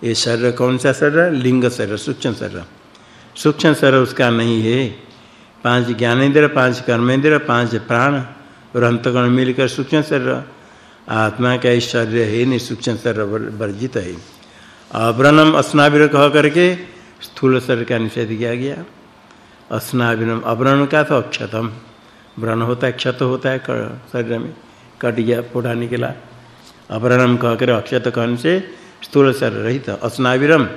ये शरीर कौन सा शरीर लिंग शरीर, सूक्ष्म शरीर। सूक्ष्म शरीर उसका नहीं है। पाँच ज्ञानेन्द्र पाँच कर्मेंद्र पाँच प्राण और अंतगण मिलकर सूक्ष्म शरीर। आत्मा का शरीर है नहीं, सूक्ष्म शरीर वर्जित है। अव्रणम अस्नाविर कह करके स्थूल शरीर का निषेध किया गया। अस्नाविरम अव्रण का तो अक्षतम। व्रण होता है क्षत होता है शरीर में कट गया, फोड़ा निकला। अव्रणम कह कर अक्षत कहने से स्थूल शरीर रहित। अस्नाविरम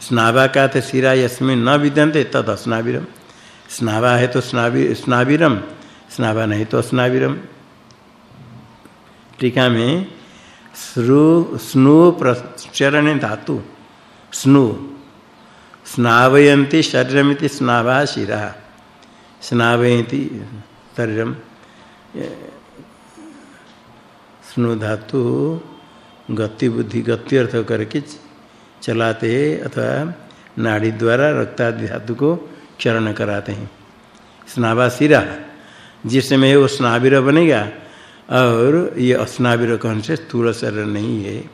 स्नावा का तो शिरा यस्मिन न विद्यन्ते तद अस्नाविरम स्नावा है तो स्नावि स्नाविरम स्नावा नहीं तो अस्नाविरम टीका में स्नु प्रचरण धातु। स्नु। स्नावयन्ति शरीरमिति स्नावा शिरा। स्नावयन्ति शरीरम स्नु धातु गति बुद्धि गति अर्थ करके चलाते अथवा नाड़ी द्वारा रक्तादि धातु को चरण कराते हैं। स्नावा शिरा। जिस समय वो स्नाविर बनेगा और ये अस्नाविर कौन से? स्थूल शरीर नहीं है।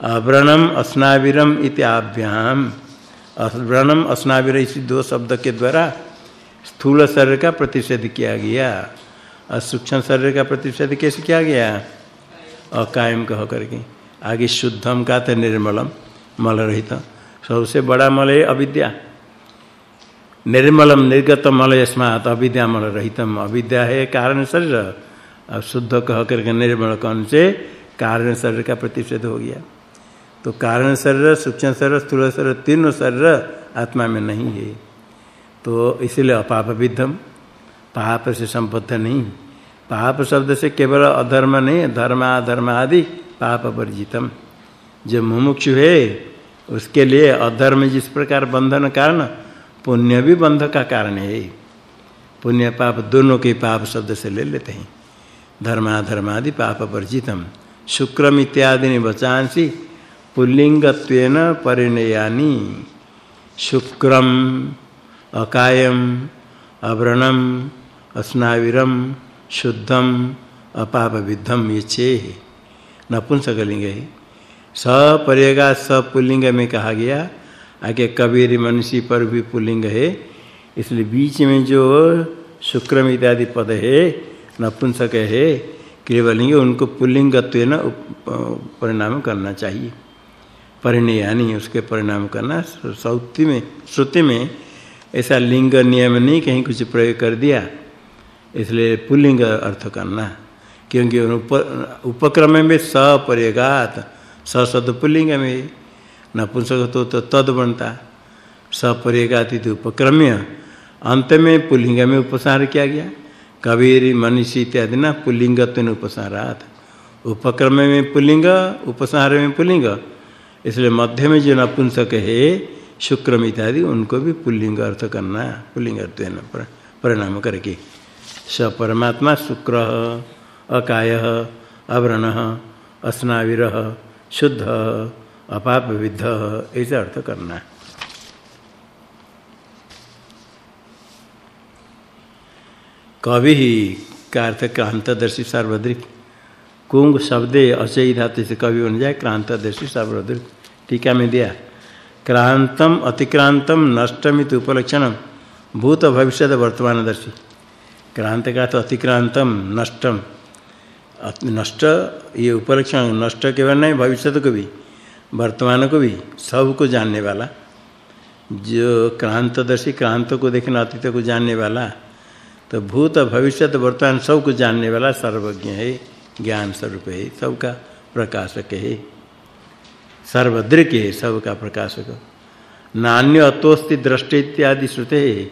अव्रणम अस्नाविरम इत्याभ्याम अव्रणम अस्नाविर इसी दो शब्द के द्वारा स्थूल शरीर का प्रतिषेध किया गया। और सूक्ष्म शरीर का प्रतिषेध कैसे किया गया? अकायम कह करके। आगे शुद्धम का तो निर्मलम, मल रहित। सबसे बड़ा मल है अविद्या। निर्मलम, निर्गत मल यस्मात अविद्या मल रहितम। अविद्या है कारण शरीर। अब शुद्ध कह करके निर्मल कौन से कारण शरीर का प्रतिषेध हो गया। तो कारण शरीर, सूक्ष्म शरीर, स्थूल शरीर तीनों शरीर आत्मा में नहीं है। तो इसलिए अपाप विद्धम, पाप से संबद्ध नहीं। पाप शब्द से केवल अधर्म नहीं, धर्म, अधर्म आदि पाप वर्जितम। जो मुमुक्षु है, उसके लिए अधर्म जिस प्रकार बंधन कारण, पुण्य भी बंध का कारण है। पुण्य पाप दोनों के पाप शब्द से ले लेते हैं। धर्माधर्म आदि पाप वर्जितम शुक्रम इत्यादि ने बचांसी पुल्लिंगत्वेन परिणयानि शुक्रम अकायम, अव्रणम अस्नाविरम शुद्धम अपाप विद्धम ये छे नपुंसकलिंग है सपर्यगा सपुल्लिंग में कहा गया, आगे कबीर मनुष्य पर भी पुल्लिंग है, इसलिए बीच में जो शुक्रम इत्यादि पद है नपुंसक है क्रियलिंग उनको पुल्लिंगत्व परिणाम करना चाहिए। परिणय यानी उसके परिणाम करना सौति में श्रुति में ऐसा लिंग नियम नहीं कहीं कुछ प्रयोग कर दिया इसलिए पुल्लिंग अर्थ करना क्योंकि उप, उपक्रम में सपर्यगात सद पुल्लिंग में नपुंसक तो, तो तद बनता। सपर्यगात उपक्रम्य अंत में पुल्लिंग में उपसार किया गया। कबीर मनीषी इत्यादि ना पुल्लिंगत्व उपसारात उपक्रम में पुल्लिंग उपसार में पुल्लिंग इसलिए मध्य में जो नपुंसक है शुक्रम इत्यादि उनको भी पुल्लिंग अर्थ करना पुल्लिंग अर्थ परिणाम करके स परमात्मा शुक्र अकाय अव्रण अस्नाविर शुद्ध अपाप विद्ध ऐसा अर्थ करना कवि ही का अर्थ क्रांतदर्शी सार्वद्रिक कुंग शब्दे अचय धातु से कवि बन जाए, क्रांतदर्शी सार्वद्रिक टीका में दिया। क्रांतम, अतिक्रांतम, नष्टमित उपलक्षण भूत भविष्य वर्तमानदर्शी। क्रांत का तो अतिक्रांतम, नष्टम। नष्ट, ये उपलक्षण नष्ट केवल नहीं भविष्य को भी, वर्तमान को भी, सबको जानने वाला। जो क्रांतदर्शी क्रांत को देखना, अतीत को जानने वाला तो भूत भविष्य वर्तमान सबको जानने वाला सर्वज्ञ है, ज्ञान स्वरूप है, सबका प्रकाशक है। सर्वदृक है, सबका प्रकाशक। नान्य अतोस्ति दृष्टि इत्यादि श्रुते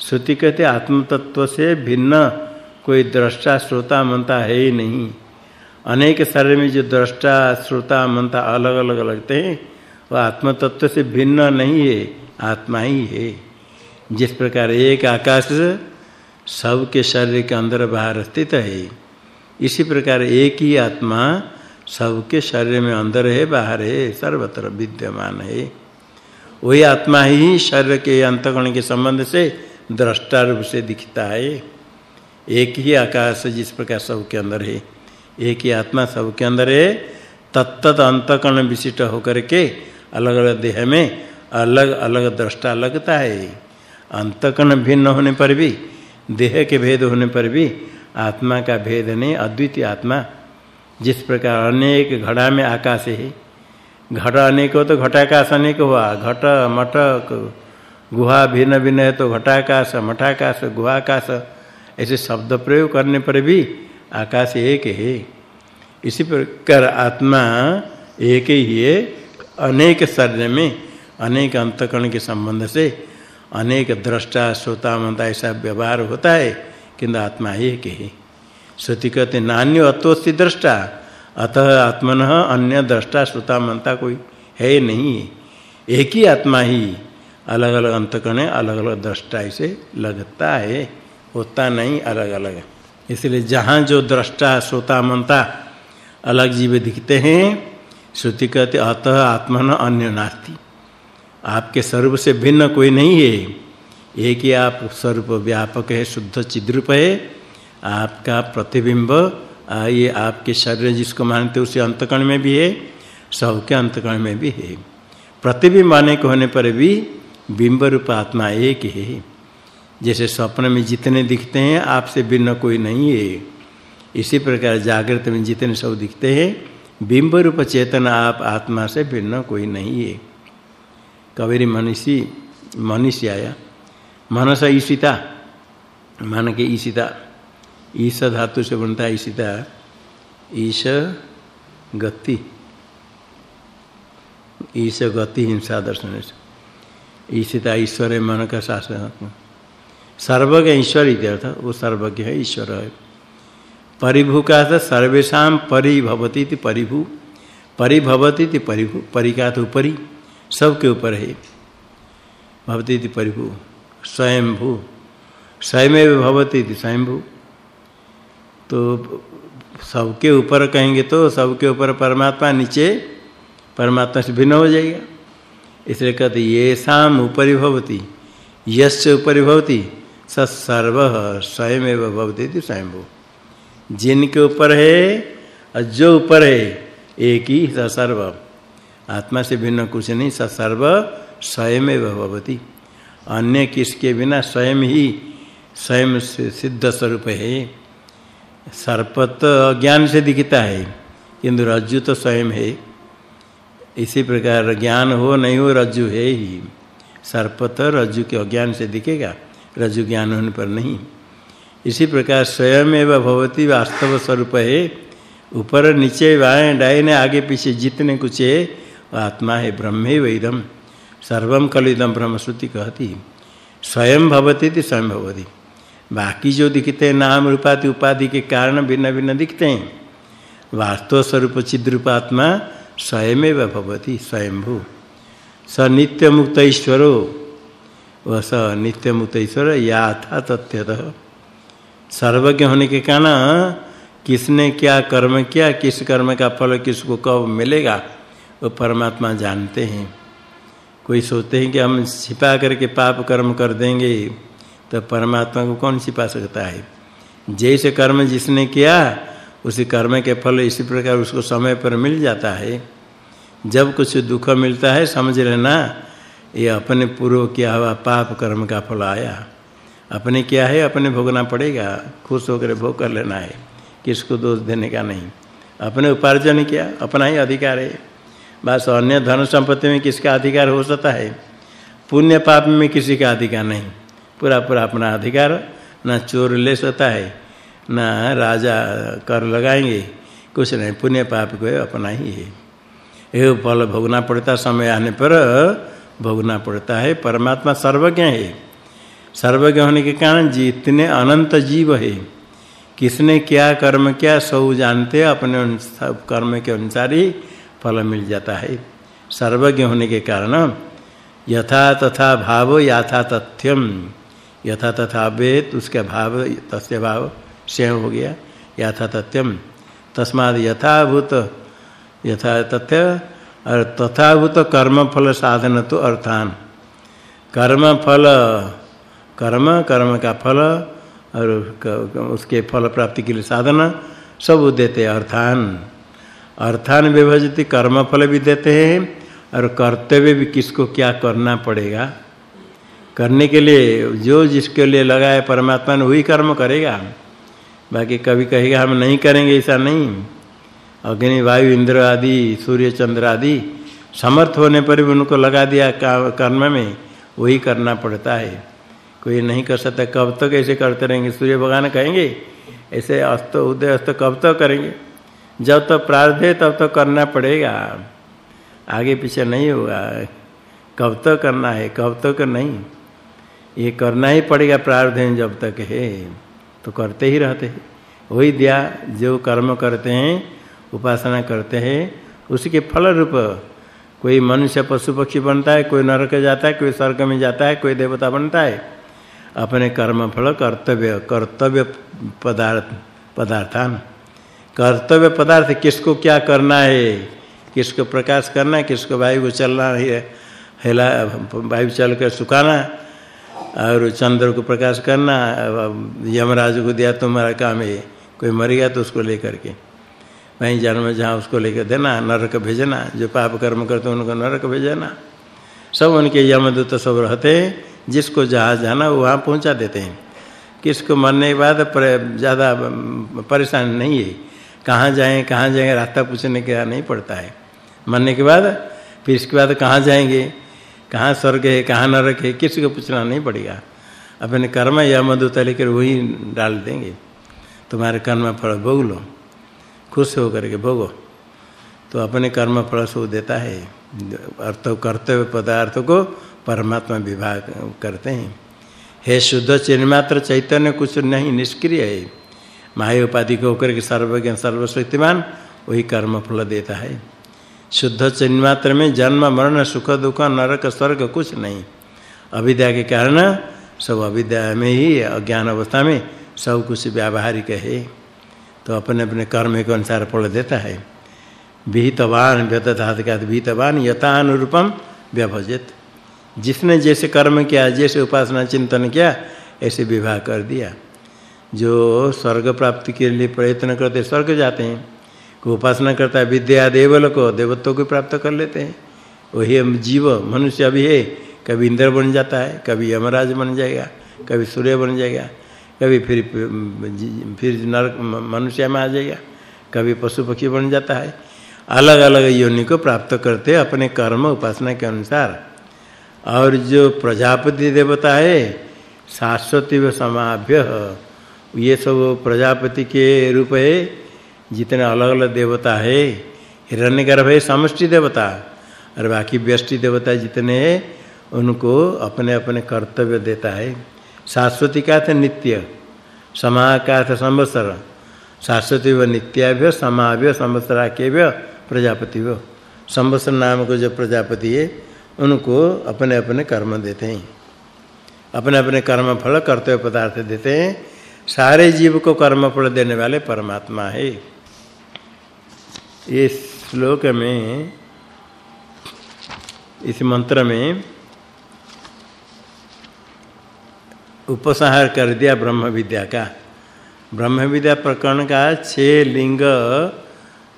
श्रुति कहते आत्म तत्व से भिन्न कोई दृष्टा श्रोता मनता है ही नहीं। अनेक शरीर में जो दृष्टा श्रोता मनता अलग अलग लगते हैं, वह आत्म तत्व से भिन्न नहीं है, आत्मा ही है। जिस प्रकार एक आकाश सबके शरीर के अंदर बाहर स्थित है इसी प्रकार एक ही आत्मा सबके शरीर में अंदर है, बाहर है, सर्वत्र विद्यमान है। वही आत्मा ही शरीर के अंतकण के संबंध से दृष्टा रूप से दिखता है। एक ही आकाश जिस प्रकार सबके अंदर है, एक ही आत्मा सबके अंदर है तत्त अंतकण विशिष्ट होकर के अलग अलग देह में अलग अलग दृष्टा लगता है। अंतकण भिन्न होने पर भी देह के भेद होने पर भी आत्मा का भेद नहीं, अद्वितीय आत्मा। जिस प्रकार अनेक घड़ा में आकाश है घट अनेक हो तो घटाकाश अनेक हुआ, घट मठ गुहा भिन्न भिन्न है तो घटाकाश, मठाकाश, गुहाकाश, ऐसे शब्द प्रयोग करने पर भी आकाश एक है। इसी प्रकार आत्मा एक ही है, अनेक शरीर में, अनेक अंतकरण के संबंध से अनेक दृष्टा, श्रोता मनता ऐसा व्यवहार होता है किंतु आत्मा ही एक ही। श्रुति कहते, नान्य अत्वस्ति दृष्टा, अतः आत्मन अन्य दृष्टा, श्रोता मनता कोई है नहीं। एक ही आत्मा ही अलग अलग अंतकरण अलग अलग दृष्टा ऐसे लगता है, होता नहीं अलग अलग इसलिए जहाँ जो दृष्टा, श्रोता मनता अलग जीव दिखते हैं, श्रुति कहते, अतः आत्मन अन्य नास्ति। आपके स्वरूप से भिन्न कोई नहीं है। एक ही आप स्वरूप व्यापक है, शुद्ध चिद्रूप है। आपका प्रतिबिंब ये आपके शरीर जिसको मानते उसी अंतकण में भी है, सबके अंतकण में भी है। प्रतिबिंब अनेक होने पर भी बिंब रूप आत्मा एक है। जैसे स्वप्न में जितने दिखते हैं, आपसे भिन्न कोई नहीं है। इसी प्रकार जागृत में जितने सब दिखते हैं, बिंब रूप चेतन आप आत्मा से भिन्न कोई नहीं है। कबीर मनुष्य मनुष्य आया मनस ईशिता मान के ईशिता ईश धातु से बनता है ईशिता ईश गति ईश गति हिंसा दर्शन से ईशिता ईश्वर मन का शासन सर्वज्ञ ईश्वर इत्यर्थ वो सर्वज्ञ है ईश्वर है परिभू का अर्थ सर्वेशा परिभवती थी परिभू परिभवती थी परिभू परिका तो ऊपरी सबके ऊपर है। भवती थी परिभू, स्वयंभू। स्वयं भवती थी स्वयंभू। तो सबके ऊपर कहेंगे तो सबके ऊपर परमात्मा नीचे, परमात्मा से भिन्न हो जाएगा। इसलिए कहते ये शाम ऊपरी भवती, यस्य ऊपरी भवती स सर्व स्वयं भवती थी स्वयंभू। जिनके ऊपर है और जो ऊपर है, एक ही स सर्व आत्मा से भिन्न कुछ नहीं सर्व स्वयं भवती। अन्य किसके बिना स्वयं ही स्वयं सिद्ध स्वरूप है। सर्पत अज्ञान से दिखता है, किंतु रज्जु तो स्वयं है। इसी प्रकार ज्ञान हो नहीं हो, रज्जु है ही। सर्पत रज्जु के अज्ञान से दिखेगा, रज्जु ज्ञान होने पर नहीं। इसी प्रकार स्वयं एवं भवती वास्तव स्वरूप है। ऊपर नीचे बाएँ, दाएँ आगे पीछे जितने कुछ है आत्मा है ब्रह्मे वेदम सर्वम कलिदम ब्रह्म श्रुति कहती। स्वयं भवती थी स्वयं भवती। बाकी जो दिखते हैं, नाम रूपाति उपाधि के कारण भिन्न भिन्न दिखते हैं। वास्तव स्वरूप चिद्रूपात्मा स्वयं भवती, स्वयंभू। स नित्य मुक्त ईश्वरो। वह स नित्य मुक्त ईश्वर याथा तथ्यतः। सर्वज्ञ होने के कारण किसने क्या कर्म किया, किस कर्म का फल किसको कब मिलेगा? वो परमात्मा जानते हैं। कोई सोचते हैं कि हम छिपा करके पाप कर्म कर देंगे तो परमात्मा को कौन छिपा सकता है? जैसे कर्म जिसने किया, उसी कर्म के फल इसी प्रकार उसको समय पर मिल जाता है। जब कुछ दुख मिलता है, समझ लेना, ये अपने पूर्व किया हुआ पाप कर्म का फल आया। अपने क्या है, अपने भोगना पड़ेगा, खुश होकर भोग कर लेना है। किसको दोष देने का नहीं। अपने उपार्जन किया, अपना ही अधिकार है। बस अन्य धन संपत्ति में किसका अधिकार हो सकता है? पुण्य पाप में किसी का अधिकार नहीं। पूरा पूरा अपना अधिकार ना चोर ले सकता है, ना राजा कर लगाएँगे। कुछ नहीं, पुण्य पाप को अपना ही है। ये फल भोगना पड़ता, समय आने पर भोगना पड़ता है। परमात्मा सर्वज्ञ है। सर्वज्ञ होने के कारण जितने अनंत जीव है, किसने क्या कर्म क्या सब जानते अपने कर्म के अनुसार ही फल मिल जाता है। सर्वज्ञ होने के कारण यथा तथा भाव यथा तथ्यम। यथा तथा वेद, उसका भाव, तस्य भाव स्वयं हो गया। यथा तथ्यम। तस्माद यथाभूत, यथा तथ्य, और तथाभूत कर्म फल साधन तो अर्थान। कर्म फल कर्म कर्म का फल, और उसके फल प्राप्ति के लिए साधन, सब देते अर्थान। अर्थान विभजति कर्म फल भी देते हैं और कर्तव्य भी किसको क्या करना पड़ेगा? करने के लिए, जो जिसके लिए लगाए परमात्मा ने वही कर्म करेगा। बाकी कभी कहेगा, हम नहीं करेंगे, ऐसा नहीं। अग्नि, वायु, इंद्र आदि, सूर्य, चंद्र आदि, समर्थ होने पर भी उनको लगा दिया कर्म में, वही करना पड़ता है। कोई नहीं कर सकता, कब तक ऐसे करते रहेंगे? सूर्य भगवान कहेंगे, ऐसे अस्त, उदय अस्त कब तक करेंगे? जब तक तो प्रार्थ है, तब तक तो करना पड़ेगा। आगे पीछे नहीं होगा। कब तक करना है, कब तक तो नहीं। ये करना ही पड़ेगा प्रार्थ जब तक है। तो करते ही रहते हैं। वही दिया, जो कर्म करते हैं, उपासना करते हैं, उसके फल रूप कोई मनुष्य पशु पक्षी बनता है, कोई नरक जाता है, कोई स्वर्ग में जाता है, कोई देवता बनता है, अपने कर्म फल कर्तव्य कर्तव्य पदार्थ, पदार्थान। कर्तव्य पदार्थ किसको क्या करना है? किसको प्रकाश करना है? किसको वायु को चलना है? हेला, वायु चल कर सुखाना, और चंद्र को प्रकाश करना यमराज को दिया तुम्हारा काम है। कोई मर गया तो उसको लेकर के। वहीं जन्म जहाँ उसको लेकर देना, नरक भेजना, जो पाप कर्म करते हैं उनको नरक भेजना। सब उनके यमदूत सब रहते हैं। जिसको जहाँ जाना वहाँ पहुँचा देते हैं। किसको मरने के बाद ज़्यादा परेशानी नहीं है। कहाँ जाएँ, कहाँ जाएँगे रास्ता पूछने का नहीं पड़ता है। मरने के बाद, फिर इसके बाद कहाँ जाएँगे, कहाँ स्वर्ग है, कहाँ नरक है, किसी को पूछना नहीं पड़ेगा। अपने कर्म या मधुत लेकर वही डाल देंगे। तुम्हारे कर्म फल भोग लो, खुश होकर के भोगो। तो अपने कर्म फल सो देता है। अर्थ, कर्तव्य पदार्थ को परमात्मा विभाग करते हैं। हे शुद्ध चिन्मात्र चैतन्य कुछ नहीं निष्क्रिय है। माया उपाधि को होकर के सर्वज्ञ सर्वशक्तिमान वही कर्म फल देता है शुद्ध चिन्ह मात्र में जन्म मरण सुख दुख नरक स्वर्ग कुछ नहीं अविद्या के कारण सब अविद्या में ही अज्ञान अवस्था में सब कुछ व्यावहारिक है तो अपने अपने कर्म के अनुसार फल देता है विहितवान व्यतधात का विहितवान यथानुरूपम व्यभजित जिसने जैसे कर्म किया जैसे उपासना चिंतन किया ऐसे विवाह कर दिया जो स्वर्ग प्राप्ति के लिए प्रयत्न करते स्वर्ग जाते हैं। को उपासना करता है, विद्या देवल को, देवत्व को प्राप्त कर लेते हैं। वही हम जीव, मनुष्य अभी है। कभी इंद्र बन जाता है, कभी यमराज बन जाएगा, कभी सूर्य बन जाएगा, कभी फिर फिर नर मनुष्य में आ जाएगा, कभी पशु पक्षी बन जाता है। अलग अलग योनि को प्राप्त करते अपने कर्म, उपासना के अनुसार। और जो प्रजापति देवता है, शाश्वती व समाभ्य। ये सब प्रजापति के रूप है, जितने अलग-अलग देवता है, हिरण्यगर्भ है, समष्टि देवता, और बाकी व्यष्टि देवता जितने हैं, उनको अपने अपने कर्तव्य देता है। शाश्वती का अर्थ नित्य, समा का अर्थ संवत्सर, शाश्वती व नित्याभ्य, समाभ्य के प्रजापति वो। संवत्सर नाम को जो प्रजापति है, उनको अपने अपने कर्म देते हैं। अपने अपने कर्म फल कर्तव्य पदार्थ देते हैं सारे जीव को कर्म फल देने वाले परमात्मा है। इस श्लोक में, इस मंत्र में उपसंहार कर दिया ब्रह्म विद्या का। ब्रह्म विद्या प्रकरण का छह लिंग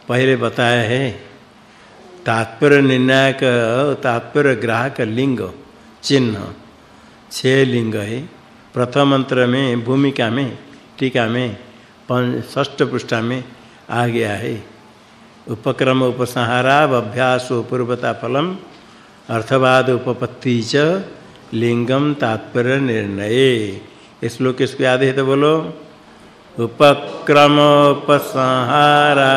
पहले बताया है। तात्पर्य निर्णायक, तात्पर्य ग्राहक लिंग चिन्ह, छह लिंग है। प्रथम मंत्र में, भूमिका में टीका में षष्ठ पृष्ठा में आ गया है। उपक्रम उपसंहारा अभ्यास पूर्वता फलम, अर्थवाद उपपत्ति च, लिंगम तात्पर्य निर्णय। श्लोक इसको याद है तो बोलो? उपक्रम उपसंहारा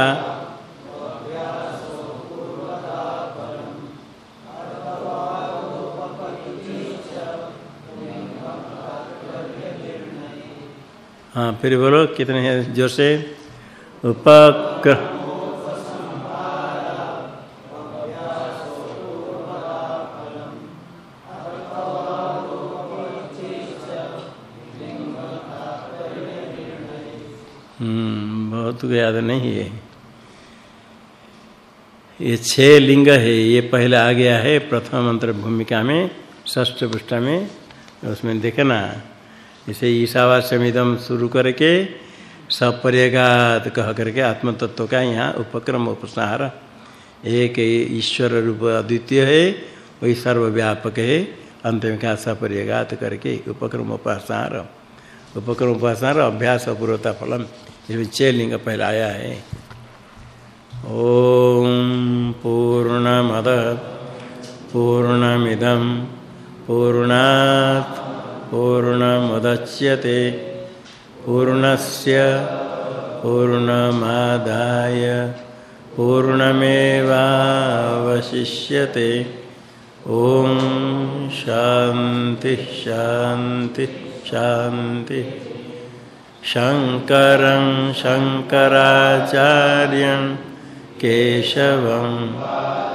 हाँ फिर बोलो, कितने हैं? ज़ोर से उपक्र हम्म बहुत याद नहीं है। ये छह लिंग है, ये पहले आ गया है, प्रथम मंत्र भूमिका में, षष्ठ पृष्ठ में, उसमें देखना। इसे ईशावास्यमिदम शुरू करके सपर्यगात कह करके आत्म तत्व का यहाँ उपक्रम उपसंहार एक ईश्वर रूप अद्वितीय है, वही सर्वव्यापक है। अंत में क्या सपर्यगात करके उपक्रम उपसंहार उपक्रम उपसंहार अभ्यास अपूर्वता फलम। इसमें छह लिंग पहला आया है। ओम पूर्णमद पूर्णमिदम पूर्णात्। पूर्णमुदच्यते। पूर्णस्य पूर्णमादाय। पूर्णमेवावशिष्यते। ॐ शान्ति शान्ति शान्ति। शङ्करं शङ्कराचार्यं केशवम्